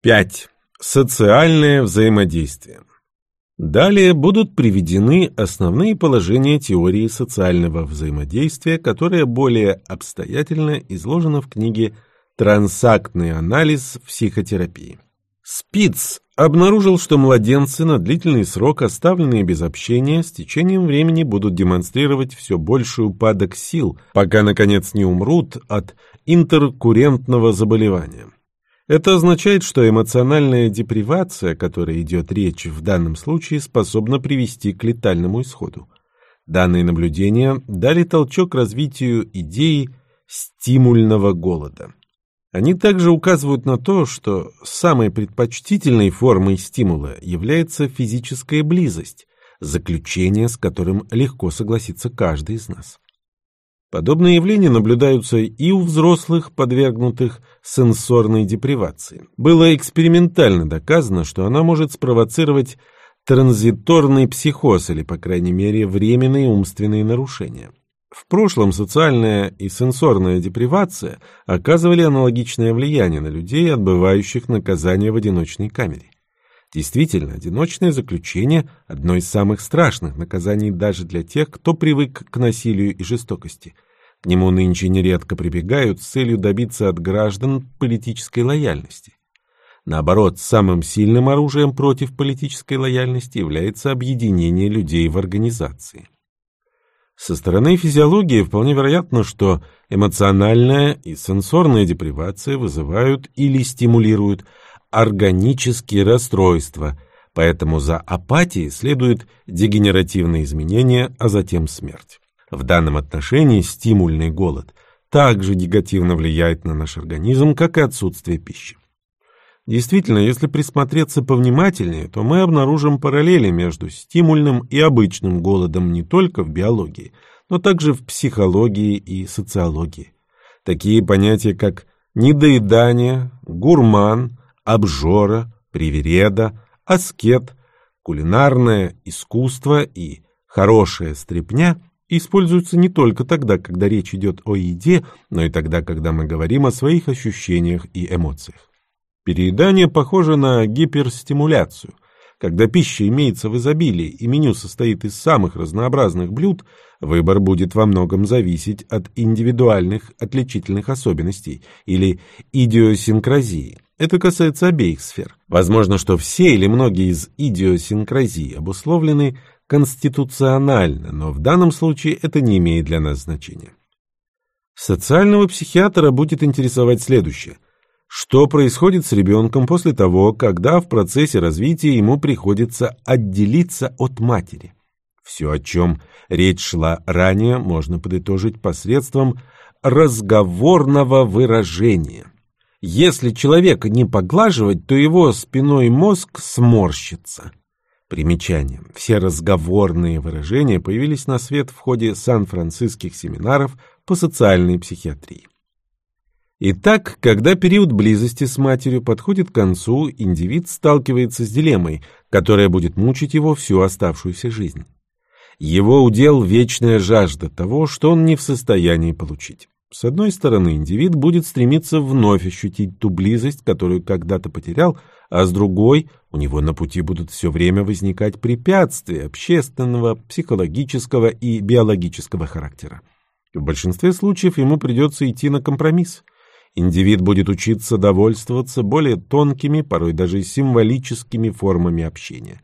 5. Социальное взаимодействие. Далее будут приведены основные положения теории социального взаимодействия, которая более обстоятельно изложена в книге «Трансактный анализ психотерапии». Спиц обнаружил, что младенцы на длительный срок, оставленные без общения, с течением времени будут демонстрировать все больший упадок сил, пока, наконец, не умрут от интеркуррентного заболевания. Это означает, что эмоциональная депривация, о которой идет речь в данном случае, способна привести к летальному исходу. Данные наблюдения дали толчок развитию идеи стимульного голода. Они также указывают на то, что самой предпочтительной формой стимула является физическая близость, заключение с которым легко согласится каждый из нас. Подобные явления наблюдаются и у взрослых, подвергнутых сенсорной депривации. Было экспериментально доказано, что она может спровоцировать транзиторный психоз или, по крайней мере, временные умственные нарушения. В прошлом социальная и сенсорная депривация оказывали аналогичное влияние на людей, отбывающих наказание в одиночной камере. Действительно, одиночное заключение – одно из самых страшных наказаний даже для тех, кто привык к насилию и жестокости. К нему нынче нередко прибегают с целью добиться от граждан политической лояльности. Наоборот, самым сильным оружием против политической лояльности является объединение людей в организации. Со стороны физиологии вполне вероятно, что эмоциональная и сенсорная депривация вызывают или стимулируют органические расстройства, поэтому за апатией следует дегенеративные изменения, а затем смерть. В данном отношении стимульный голод также негативно влияет на наш организм, как и отсутствие пищи. Действительно, если присмотреться повнимательнее, то мы обнаружим параллели между стимульным и обычным голодом не только в биологии, но также в психологии и социологии. Такие понятия, как недоедание, гурман, обжора, привереда, аскет, кулинарное искусство и хорошая стряпня используются не только тогда, когда речь идет о еде, но и тогда, когда мы говорим о своих ощущениях и эмоциях. Переедание похоже на гиперстимуляцию. Когда пища имеется в изобилии и меню состоит из самых разнообразных блюд, выбор будет во многом зависеть от индивидуальных отличительных особенностей или идиосинкразии. Это касается обеих сфер. Возможно, что все или многие из идиосинкразий обусловлены конституционально, но в данном случае это не имеет для нас значения. Социального психиатра будет интересовать следующее. Что происходит с ребенком после того, когда в процессе развития ему приходится отделиться от матери? Все, о чем речь шла ранее, можно подытожить посредством разговорного выражения. Если человека не поглаживать, то его спиной мозг сморщится. Примечание. Все разговорные выражения появились на свет в ходе сан-франциских семинаров по социальной психиатрии. Итак, когда период близости с матерью подходит к концу, индивид сталкивается с дилеммой, которая будет мучить его всю оставшуюся жизнь. Его удел – вечная жажда того, что он не в состоянии получить. С одной стороны, индивид будет стремиться вновь ощутить ту близость, которую когда-то потерял, а с другой, у него на пути будут все время возникать препятствия общественного, психологического и биологического характера. В большинстве случаев ему придется идти на компромисс. Индивид будет учиться довольствоваться более тонкими, порой даже символическими формами общения.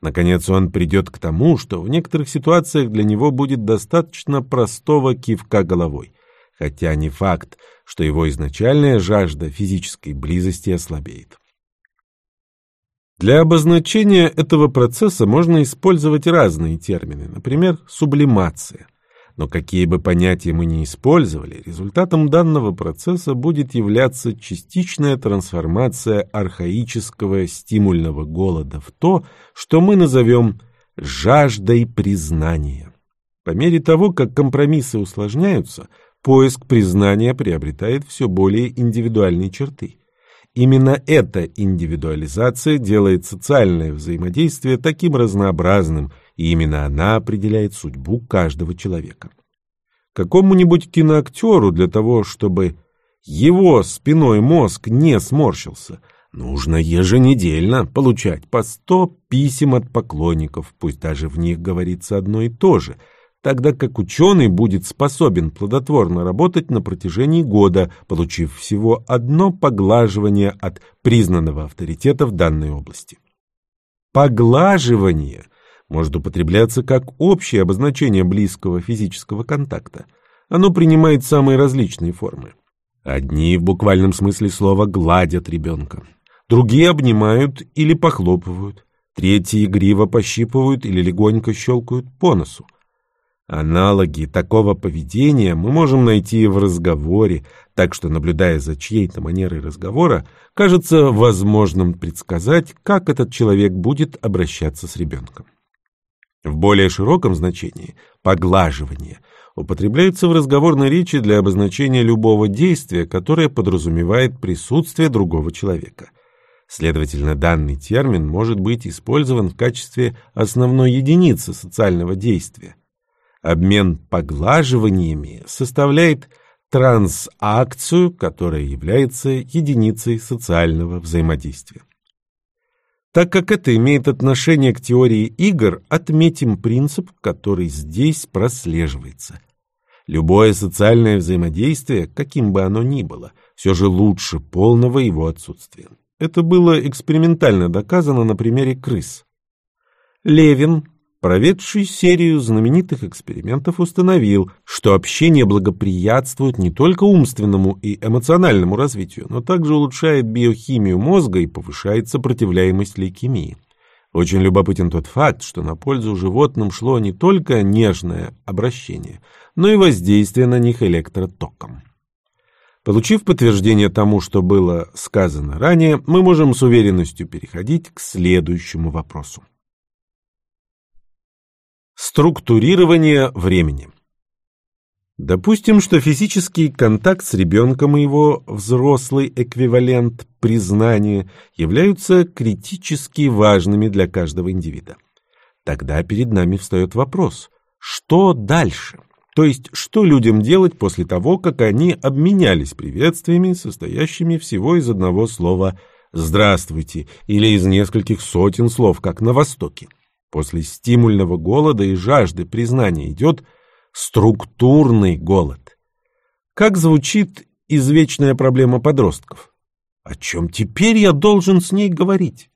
Наконец он придет к тому, что в некоторых ситуациях для него будет достаточно простого кивка головой – хотя не факт, что его изначальная жажда физической близости ослабеет. Для обозначения этого процесса можно использовать разные термины, например, сублимация. Но какие бы понятия мы ни использовали, результатом данного процесса будет являться частичная трансформация архаического стимульного голода в то, что мы назовем жаждой признания. По мере того, как компромиссы усложняются, поиск признания приобретает все более индивидуальные черты. Именно эта индивидуализация делает социальное взаимодействие таким разнообразным, и именно она определяет судьбу каждого человека. Какому-нибудь киноактеру для того, чтобы его спиной мозг не сморщился, Нужно еженедельно получать по 100 писем от поклонников, пусть даже в них говорится одно и то же, тогда как ученый будет способен плодотворно работать на протяжении года, получив всего одно поглаживание от признанного авторитета в данной области. Поглаживание может употребляться как общее обозначение близкого физического контакта. Оно принимает самые различные формы. Одни в буквальном смысле слова гладят ребенка, другие обнимают или похлопывают, третьи игриво пощипывают или легонько щелкают по носу. Аналоги такого поведения мы можем найти в разговоре, так что, наблюдая за чьей-то манерой разговора, кажется возможным предсказать, как этот человек будет обращаться с ребенком. В более широком значении поглаживание употребляется в разговорной речи для обозначения любого действия, которое подразумевает присутствие другого человека. Следовательно, данный термин может быть использован в качестве основной единицы социального действия. Обмен поглаживаниями составляет трансакцию, которая является единицей социального взаимодействия. Так как это имеет отношение к теории игр, отметим принцип, который здесь прослеживается. Любое социальное взаимодействие, каким бы оно ни было, все же лучше полного его отсутствия. Это было экспериментально доказано на примере крыс. Левин проведший серию знаменитых экспериментов, установил, что общение благоприятствует не только умственному и эмоциональному развитию, но также улучшает биохимию мозга и повышает сопротивляемость лейкемии. Очень любопытен тот факт, что на пользу животным шло не только нежное обращение, но и воздействие на них электротоком. Получив подтверждение тому, что было сказано ранее, мы можем с уверенностью переходить к следующему вопросу. Структурирование времени. Допустим, что физический контакт с ребенком и его взрослый эквивалент признания являются критически важными для каждого индивида. Тогда перед нами встает вопрос, что дальше? То есть, что людям делать после того, как они обменялись приветствиями, состоящими всего из одного слова «здравствуйте» или из нескольких сотен слов, как на Востоке? После стимульного голода и жажды признания идет структурный голод. Как звучит извечная проблема подростков? О чем теперь я должен с ней говорить?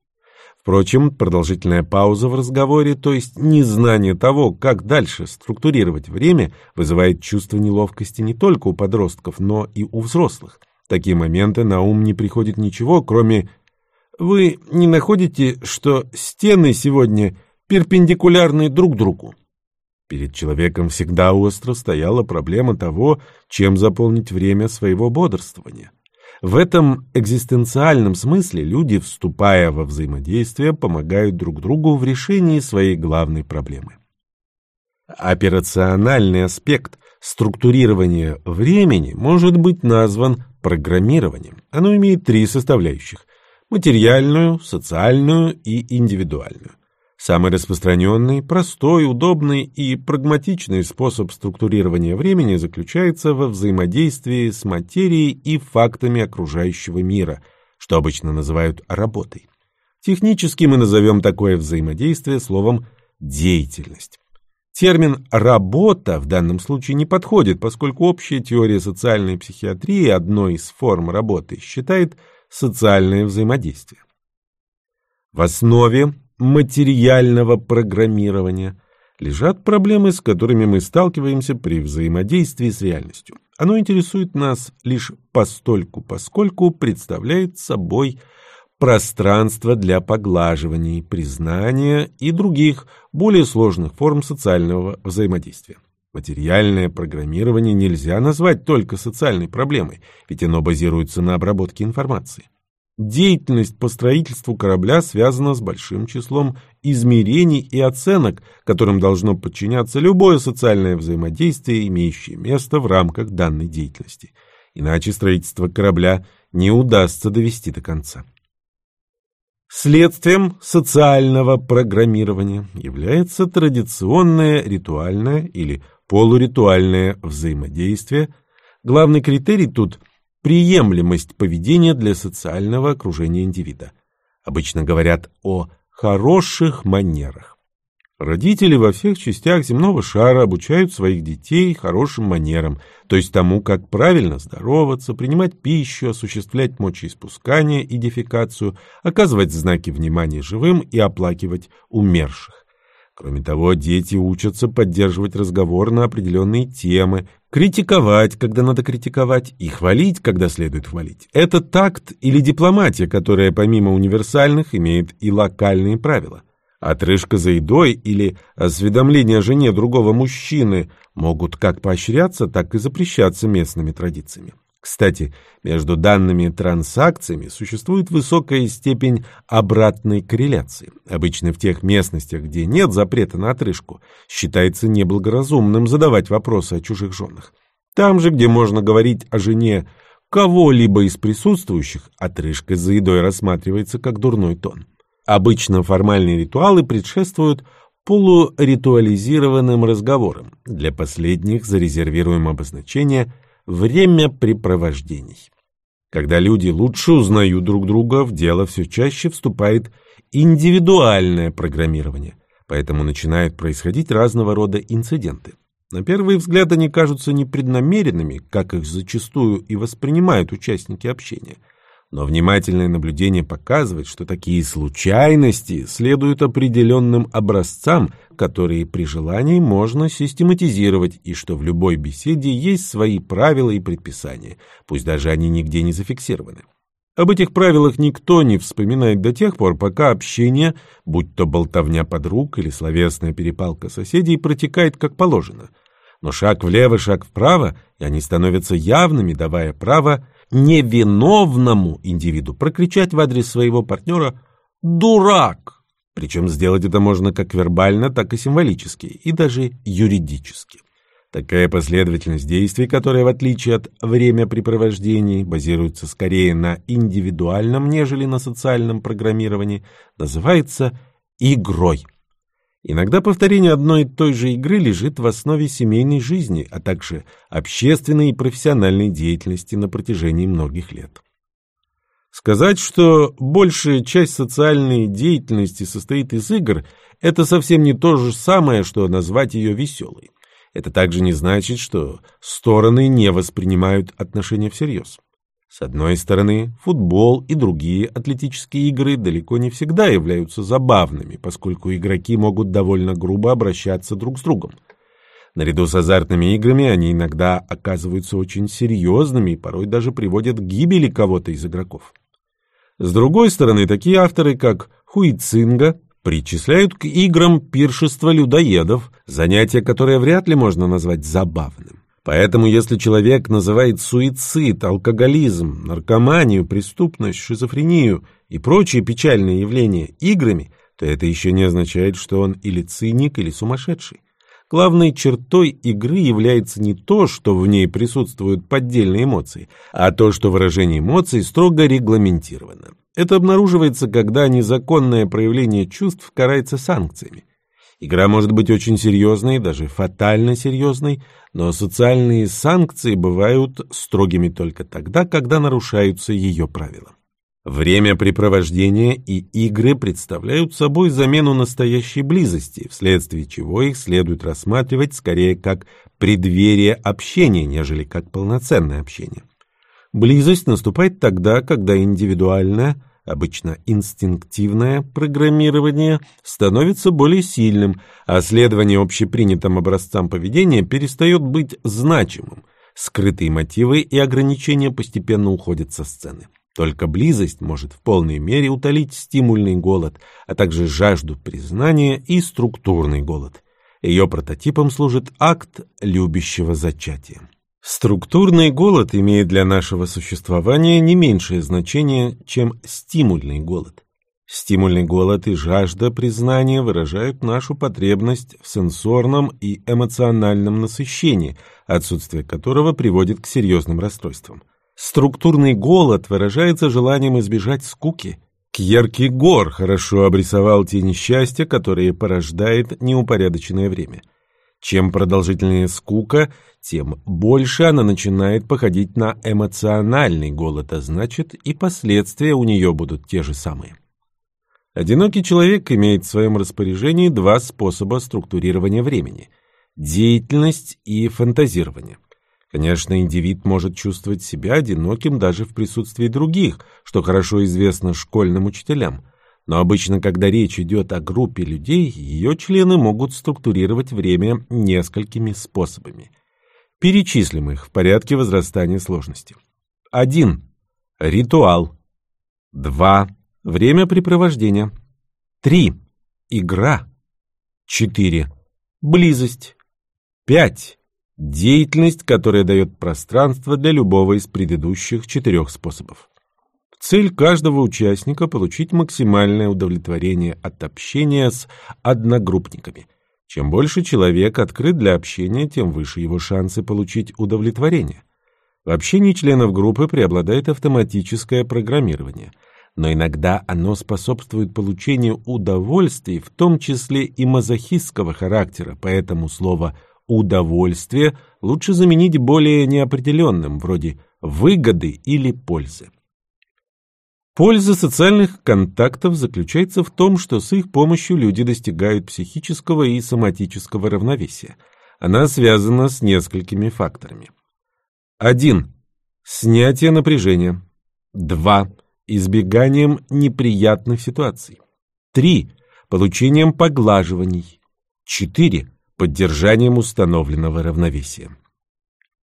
Впрочем, продолжительная пауза в разговоре, то есть незнание того, как дальше структурировать время, вызывает чувство неловкости не только у подростков, но и у взрослых. В такие моменты на ум не приходит ничего, кроме «Вы не находите, что стены сегодня перпендикулярны друг другу. Перед человеком всегда остро стояла проблема того, чем заполнить время своего бодрствования. В этом экзистенциальном смысле люди, вступая во взаимодействие, помогают друг другу в решении своей главной проблемы. Операциональный аспект структурирования времени может быть назван программированием. Оно имеет три составляющих – материальную, социальную и индивидуальную. Самый распространенный, простой, удобный и прагматичный способ структурирования времени заключается во взаимодействии с материей и фактами окружающего мира, что обычно называют работой. Технически мы назовем такое взаимодействие словом «деятельность». Термин «работа» в данном случае не подходит, поскольку общая теория социальной психиатрии одной из форм работы считает социальное взаимодействие. В основе материального программирования лежат проблемы, с которыми мы сталкиваемся при взаимодействии с реальностью. Оно интересует нас лишь постольку, поскольку представляет собой пространство для поглаживаний, признания и других, более сложных форм социального взаимодействия. Материальное программирование нельзя назвать только социальной проблемой, ведь оно базируется на обработке информации. Деятельность по строительству корабля связана с большим числом измерений и оценок, которым должно подчиняться любое социальное взаимодействие, имеющее место в рамках данной деятельности. Иначе строительство корабля не удастся довести до конца. Следствием социального программирования является традиционное ритуальное или полуритуальное взаимодействие. Главный критерий тут – приемлемость поведения для социального окружения индивида. Обычно говорят о хороших манерах. Родители во всех частях земного шара обучают своих детей хорошим манерам, то есть тому, как правильно здороваться, принимать пищу, осуществлять мочеиспускание и дефекацию, оказывать знаки внимания живым и оплакивать умерших. Кроме того, дети учатся поддерживать разговор на определенные темы, критиковать, когда надо критиковать, и хвалить, когда следует хвалить. Это такт или дипломатия, которая помимо универсальных имеет и локальные правила. Отрыжка за едой или осведомление о жене другого мужчины могут как поощряться, так и запрещаться местными традициями. Кстати, между данными транзакциями существует высокая степень обратной корреляции. Обычно в тех местностях, где нет запрета на отрыжку, считается неблагоразумным задавать вопросы о чужих женах. Там же, где можно говорить о жене кого-либо из присутствующих, отрыжка за едой рассматривается как дурной тон. Обычно формальные ритуалы предшествуют полуритуализированным разговорам. Для последних зарезервируем обозначение «времяпрепровождений». Когда люди лучше узнают друг друга, в дело все чаще вступает индивидуальное программирование, поэтому начинают происходить разного рода инциденты. На первый взгляд они кажутся непреднамеренными, как их зачастую и воспринимают участники общения – но внимательное наблюдение показывает, что такие случайности следуют определенным образцам, которые при желании можно систематизировать, и что в любой беседе есть свои правила и предписания, пусть даже они нигде не зафиксированы. Об этих правилах никто не вспоминает до тех пор, пока общение, будь то болтовня подруг или словесная перепалка соседей, протекает как положено. Но шаг влево, шаг вправо, и они становятся явными, давая право невиновному индивиду прокричать в адрес своего партнера «дурак». Причем сделать это можно как вербально, так и символически, и даже юридически. Такая последовательность действий, которая, в отличие от времяпрепровождений, базируется скорее на индивидуальном, нежели на социальном программировании, называется игрой. Иногда повторение одной и той же игры лежит в основе семейной жизни, а также общественной и профессиональной деятельности на протяжении многих лет. Сказать, что большая часть социальной деятельности состоит из игр, это совсем не то же самое, что назвать ее веселой. Это также не значит, что стороны не воспринимают отношения всерьез. С одной стороны, футбол и другие атлетические игры далеко не всегда являются забавными, поскольку игроки могут довольно грубо обращаться друг с другом. Наряду с азартными играми они иногда оказываются очень серьезными и порой даже приводят к гибели кого-то из игроков. С другой стороны, такие авторы, как Хуицинга, причисляют к играм пиршество людоедов, занятие, которое вряд ли можно назвать забавным. Поэтому если человек называет суицид, алкоголизм, наркоманию, преступность, шизофрению и прочие печальные явления играми, то это еще не означает, что он или циник, или сумасшедший. Главной чертой игры является не то, что в ней присутствуют поддельные эмоции, а то, что выражение эмоций строго регламентировано. Это обнаруживается, когда незаконное проявление чувств карается санкциями. Игра может быть очень серьезной, даже фатально серьезной, но социальные санкции бывают строгими только тогда, когда нарушаются ее правила. Времяпрепровождения и игры представляют собой замену настоящей близости, вследствие чего их следует рассматривать скорее как преддверие общения, нежели как полноценное общение. Близость наступает тогда, когда индивидуальное, обычно инстинктивное программирование становится более сильным, а следование общепринятым образцам поведения перестает быть значимым. Скрытые мотивы и ограничения постепенно уходят со сцены. Только близость может в полной мере утолить стимульный голод, а также жажду признания и структурный голод. Ее прототипом служит акт любящего зачатия. Структурный голод имеет для нашего существования не меньшее значение, чем стимульный голод. Стимульный голод и жажда признания выражают нашу потребность в сенсорном и эмоциональном насыщении, отсутствие которого приводит к серьезным расстройствам. Структурный голод выражается желанием избежать скуки. Кьеркегор хорошо обрисовал те несчастья, которые порождает неупорядоченное время – Чем продолжительнее скука, тем больше она начинает походить на эмоциональный голод, а значит и последствия у нее будут те же самые. Одинокий человек имеет в своем распоряжении два способа структурирования времени – деятельность и фантазирование. Конечно, индивид может чувствовать себя одиноким даже в присутствии других, что хорошо известно школьным учителям. Но обычно, когда речь идет о группе людей, ее члены могут структурировать время несколькими способами. Перечислим их в порядке возрастания сложности. 1. Ритуал. 2. Времяпрепровождение. 3. Игра. 4. Близость. 5. Деятельность, которая дает пространство для любого из предыдущих четырех способов. Цель каждого участника – получить максимальное удовлетворение от общения с одногруппниками. Чем больше человек открыт для общения, тем выше его шансы получить удовлетворение. В общении членов группы преобладает автоматическое программирование, но иногда оно способствует получению удовольствий, в том числе и мазохистского характера, поэтому слово удовольствие лучше заменить более неопределенным, вроде выгоды или пользы. Польза социальных контактов заключается в том, что с их помощью люди достигают психического и соматического равновесия. Она связана с несколькими факторами. 1. Снятие напряжения. 2. Избеганием неприятных ситуаций. 3. Получением поглаживаний. 4 поддержанием установленного равновесия.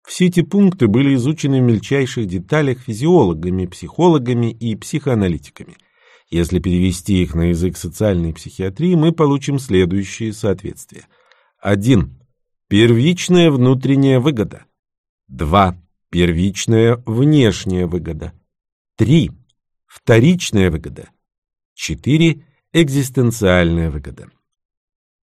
Все эти пункты были изучены в мельчайших деталях физиологами, психологами и психоаналитиками. Если перевести их на язык социальной психиатрии, мы получим следующие соответствия. 1. Первичная внутренняя выгода. 2. Первичная внешняя выгода. 3. Вторичная выгода. 4. Экзистенциальная выгода.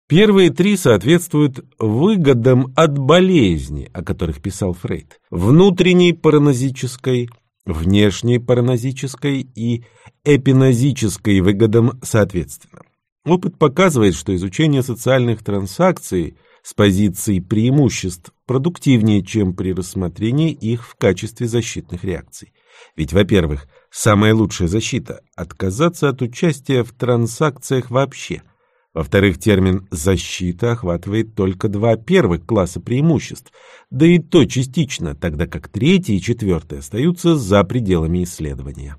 Первые три соответствуют выгодам от болезни, о которых писал Фрейд. Внутренней паранозической, внешней паранозической и эпинозической выгодам соответственно. Опыт показывает, что изучение социальных транзакций с позиции преимуществ продуктивнее, чем при рассмотрении их в качестве защитных реакций. Ведь, во-первых, самая лучшая защита – отказаться от участия в транзакциях вообще – во-вторых, термин «защита» охватывает только два первых класса преимуществ, да и то частично, тогда как третий и четвертый остаются за пределами исследования.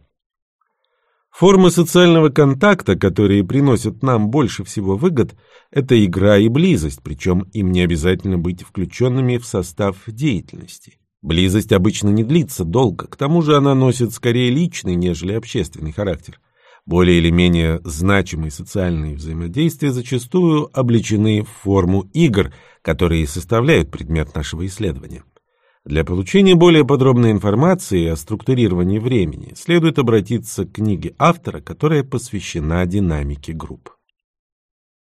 Формы социального контакта, которые приносят нам больше всего выгод, это игра и близость, причем им не обязательно быть включенными в состав деятельности. Близость обычно не длится долго, к тому же она носит скорее личный, нежели общественный характер. Более или менее значимые социальные взаимодействия зачастую облечены в форму игр, которые составляют предмет нашего исследования. Для получения более подробной информации о структурировании времени следует обратиться к книге автора, которая посвящена динамике групп.